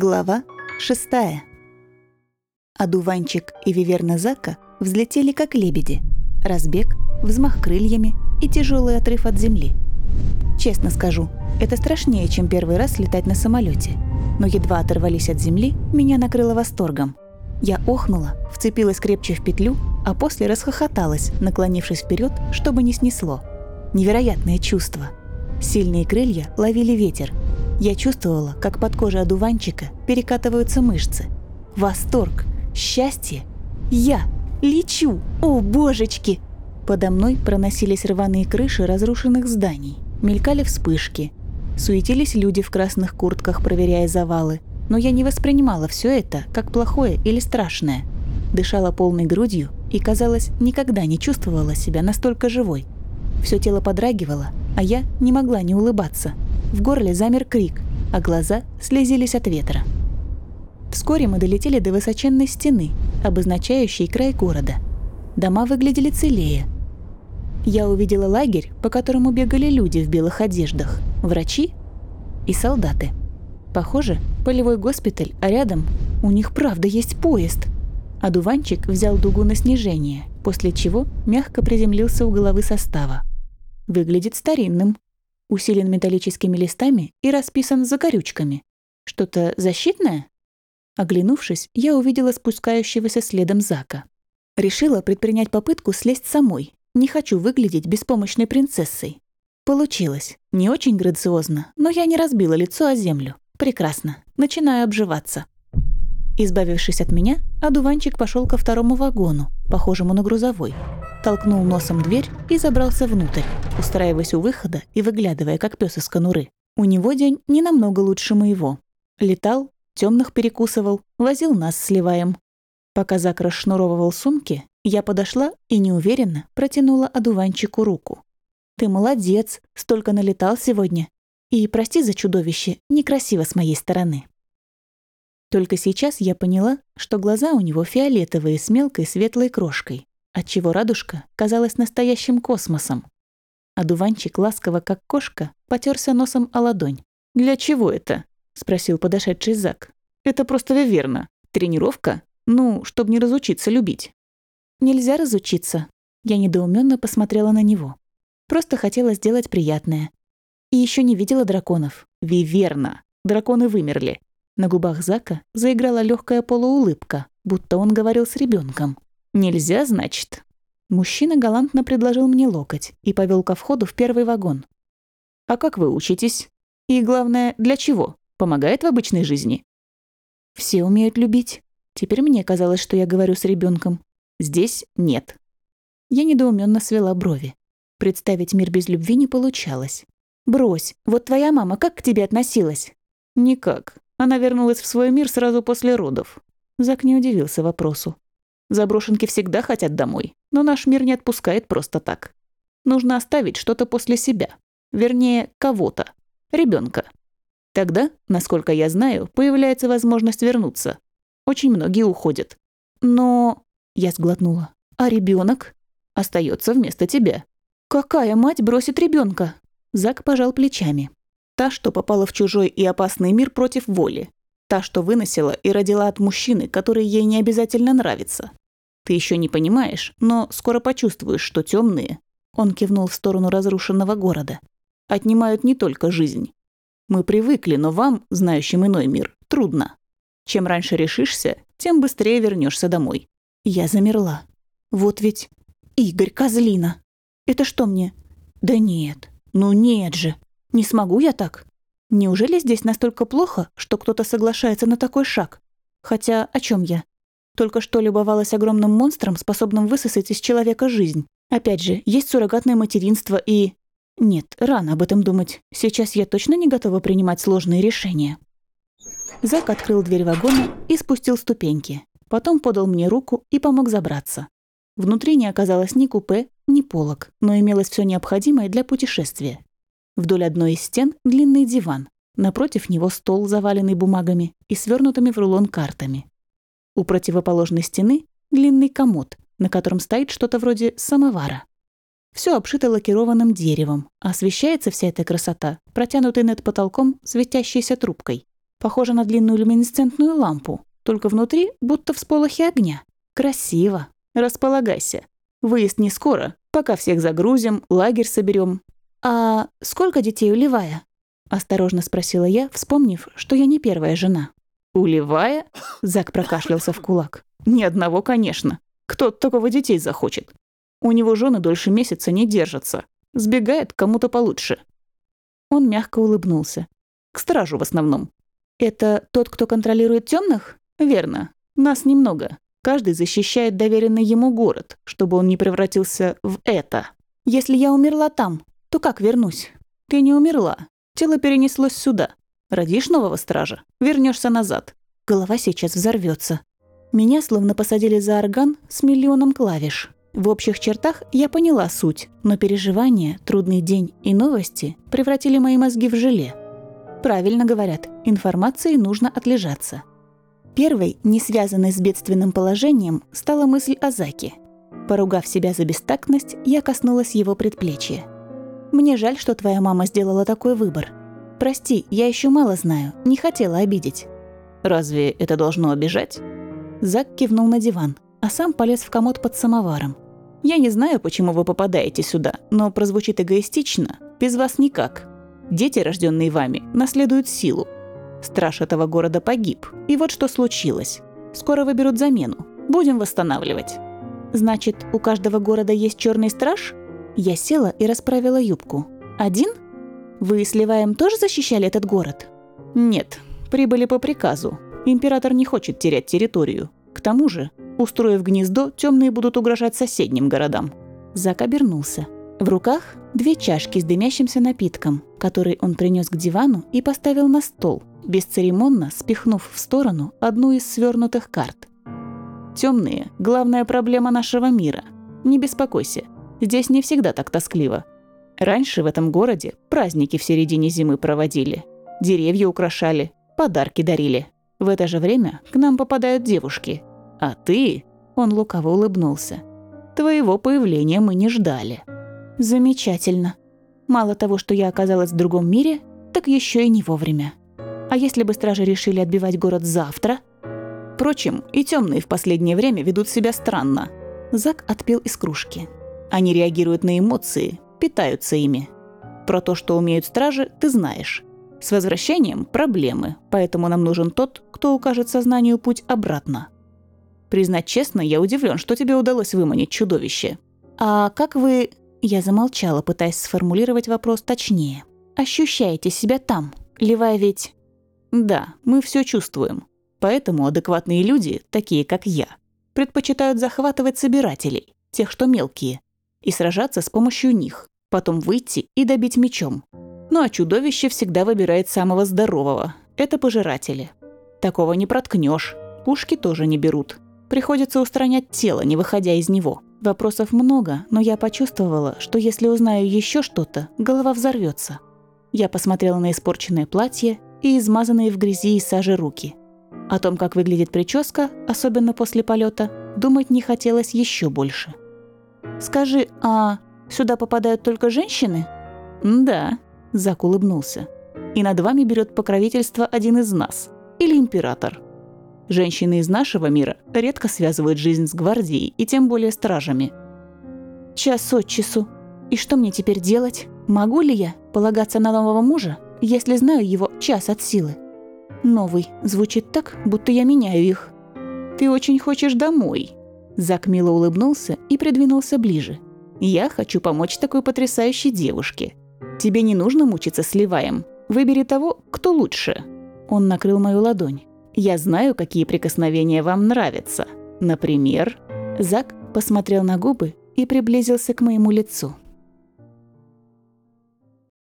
Глава шестая. Одуванчик и Виверна Зака взлетели как лебеди. Разбег, взмах крыльями и тяжелый отрыв от земли. Честно скажу, это страшнее, чем первый раз летать на самолете. Но едва оторвались от земли, меня накрыло восторгом. Я охнула, вцепилась крепче в петлю, а после расхохоталась, наклонившись вперед, чтобы не снесло. Невероятное чувство. Сильные крылья ловили ветер, я чувствовала, как под кожей одуванчика перекатываются мышцы. Восторг, счастье. Я лечу! О, божечки! Подо мной проносились рваные крыши разрушенных зданий. Мелькали вспышки. Суетились люди в красных куртках, проверяя завалы. Но я не воспринимала все это как плохое или страшное. Дышала полной грудью и, казалось, никогда не чувствовала себя настолько живой. Все тело подрагивало, а я не могла не улыбаться – в горле замер крик, а глаза слезились от ветра. Вскоре мы долетели до высоченной стены, обозначающей край города. Дома выглядели целее. Я увидела лагерь, по которому бегали люди в белых одеждах, врачи и солдаты. Похоже, полевой госпиталь, а рядом у них правда есть поезд. Адуванчик взял дугу на снижение, после чего мягко приземлился у головы состава. Выглядит старинным, усилен металлическими листами и расписан закорючками. Что-то защитное? Оглянувшись, я увидела спускающегося следом Зака. Решила предпринять попытку слезть самой. Не хочу выглядеть беспомощной принцессой. Получилось. Не очень грациозно, но я не разбила лицо о землю. Прекрасно. Начинаю обживаться. Избавившись от меня, одуванчик пошел ко второму вагону, похожему на грузовой. Толкнул носом дверь и забрался внутрь, устраиваясь у выхода и выглядывая, как пес из конуры. У него день не намного лучше моего. Летал, темных перекусывал, возил нас с Ливаем. Пока Зак расшнуровывал сумки, я подошла и неуверенно протянула одуванчику руку. «Ты молодец, столько налетал сегодня. И прости за чудовище, некрасиво с моей стороны». Только сейчас я поняла, что глаза у него фиолетовые с мелкой светлой крошкой, отчего радужка казалась настоящим космосом. А дуванчик ласково, как кошка, потерся носом о ладонь. «Для чего это?» — спросил подошедший Зак. «Это просто верно. Тренировка? Ну, чтобы не разучиться любить». «Нельзя разучиться». Я недоуменно посмотрела на него. Просто хотела сделать приятное. И еще не видела драконов. Виверна. Драконы вымерли. На губах Зака заиграла легкая полуулыбка, будто он говорил с ребенком. «Нельзя, значит?» Мужчина галантно предложил мне локоть и повел ко входу в первый вагон. «А как вы учитесь? И главное, для чего? Помогает в обычной жизни?» «Все умеют любить. Теперь мне казалось, что я говорю с ребенком. Здесь нет». Я недоуменно свела брови. Представить мир без любви не получалось. «Брось, вот твоя мама как к тебе относилась?» «Никак. Она вернулась в свой мир сразу после родов. Зак не удивился вопросу. Заброшенки всегда хотят домой, но наш мир не отпускает просто так. Нужно оставить что-то после себя. Вернее, кого-то. ребенка. Тогда, насколько я знаю, появляется возможность вернуться. Очень многие уходят. Но... Я сглотнула. А ребенок остается вместо тебя. Какая мать бросит ребенка? Зак пожал плечами. Та, что попала в чужой и опасный мир против воли. Та, что выносила и родила от мужчины, который ей не обязательно нравится. Ты еще не понимаешь, но скоро почувствуешь, что темные. Он кивнул в сторону разрушенного города. Отнимают не только жизнь. Мы привыкли, но вам, знающим иной мир, трудно. Чем раньше решишься, тем быстрее вернешься домой. Я замерла. Вот ведь Игорь Козлина. Это что мне? Да нет. Ну нет же. Не смогу я так. Неужели здесь настолько плохо, что кто-то соглашается на такой шаг? Хотя о чем я? Только что любовалась огромным монстром, способным высосать из человека жизнь. Опять же, есть суррогатное материнство и... Нет, рано об этом думать. Сейчас я точно не готова принимать сложные решения. Зак открыл дверь вагона и спустил ступеньки. Потом подал мне руку и помог забраться. Внутри не оказалось ни купе, ни полок, но имелось все необходимое для путешествия. Вдоль одной из стен длинный диван. Напротив него стол, заваленный бумагами и свернутыми в рулон картами. У противоположной стены длинный комод, на котором стоит что-то вроде самовара. Все обшито лакированным деревом, а освещается вся эта красота, протянутой над потолком светящейся трубкой. Похоже на длинную люминесцентную лампу, только внутри будто всполохи огня. Красиво. Располагайся. Выезд не скоро, пока всех загрузим, лагерь соберем. «А сколько детей у Левая?» – осторожно спросила я, вспомнив, что я не первая жена. «У Левая?» – Зак прокашлялся в кулак. «Ни одного, конечно. Кто такого детей захочет? У него жены дольше месяца не держатся. Сбегает кому-то получше». Он мягко улыбнулся. «К стражу в основном». «Это тот, кто контролирует темных? «Верно. Нас немного. Каждый защищает доверенный ему город, чтобы он не превратился в это. Если я умерла там, то как вернусь? Ты не умерла. Тело перенеслось сюда. Родишь нового стража, вернешься назад. Голова сейчас взорвется. Меня словно посадили за орган с миллионом клавиш. В общих чертах я поняла суть, но переживания, трудный день и новости превратили мои мозги в желе. Правильно говорят, информации нужно отлежаться. Первой, не связанной с бедственным положением, стала мысль о Заке. Поругав себя за бестактность, я коснулась его предплечья. Мне жаль, что твоя мама сделала такой выбор. Прости, я еще мало знаю, не хотела обидеть». «Разве это должно обижать?» Зак кивнул на диван, а сам полез в комод под самоваром. «Я не знаю, почему вы попадаете сюда, но прозвучит эгоистично. Без вас никак. Дети, рожденные вами, наследуют силу. Страж этого города погиб. И вот что случилось. Скоро выберут замену. Будем восстанавливать». «Значит, у каждого города есть черный страж?» Я села и расправила юбку. «Один? Вы с Ливаем тоже защищали этот город?» «Нет, прибыли по приказу. Император не хочет терять территорию. К тому же, устроив гнездо, темные будут угрожать соседним городам». Зак обернулся. В руках две чашки с дымящимся напитком, который он принес к дивану и поставил на стол, бесцеремонно спихнув в сторону одну из свернутых карт. Темные – главная проблема нашего мира. Не беспокойся, Здесь не всегда так тоскливо. Раньше в этом городе праздники в середине зимы проводили. Деревья украшали, подарки дарили. В это же время к нам попадают девушки. А ты, он лукаво улыбнулся, твоего появления мы не ждали. Замечательно. Мало того, что я оказалась в другом мире, так еще и не вовремя. А если бы стражи решили отбивать город завтра? Впрочем, и темные в последнее время ведут себя странно. Зак отпил из кружки. Они реагируют на эмоции, питаются ими. Про то, что умеют стражи, ты знаешь. С возвращением проблемы, поэтому нам нужен тот, кто укажет сознанию путь обратно. Признать честно, я удивлен, что тебе удалось выманить чудовище. А как вы... Я замолчала, пытаясь сформулировать вопрос точнее. Ощущаете себя там? Левая ведь... Да, мы все чувствуем. Поэтому адекватные люди, такие как я, предпочитают захватывать собирателей, тех, что мелкие, и сражаться с помощью них, потом выйти и добить мечом. Ну а чудовище всегда выбирает самого здорового. Это пожиратели. Такого не проткнешь. Пушки тоже не берут. Приходится устранять тело, не выходя из него. Вопросов много, но я почувствовала, что если узнаю еще что-то, голова взорвется. Я посмотрела на испорченное платье и измазанные в грязи и саже руки. О том, как выглядит прическа, особенно после полета, думать не хотелось еще больше. «Скажи, а сюда попадают только женщины?» «Да», – Зак улыбнулся. «И над вами берет покровительство один из нас, или император. Женщины из нашего мира редко связывают жизнь с гвардией и тем более стражами». «Час от часу. И что мне теперь делать? Могу ли я полагаться на нового мужа, если знаю его час от силы?» «Новый» звучит так, будто я меняю их. «Ты очень хочешь домой», Зак мило улыбнулся и придвинулся ближе. «Я хочу помочь такой потрясающей девушке. Тебе не нужно мучиться с Ливаем. Выбери того, кто лучше». Он накрыл мою ладонь. «Я знаю, какие прикосновения вам нравятся. Например...» Зак посмотрел на губы и приблизился к моему лицу.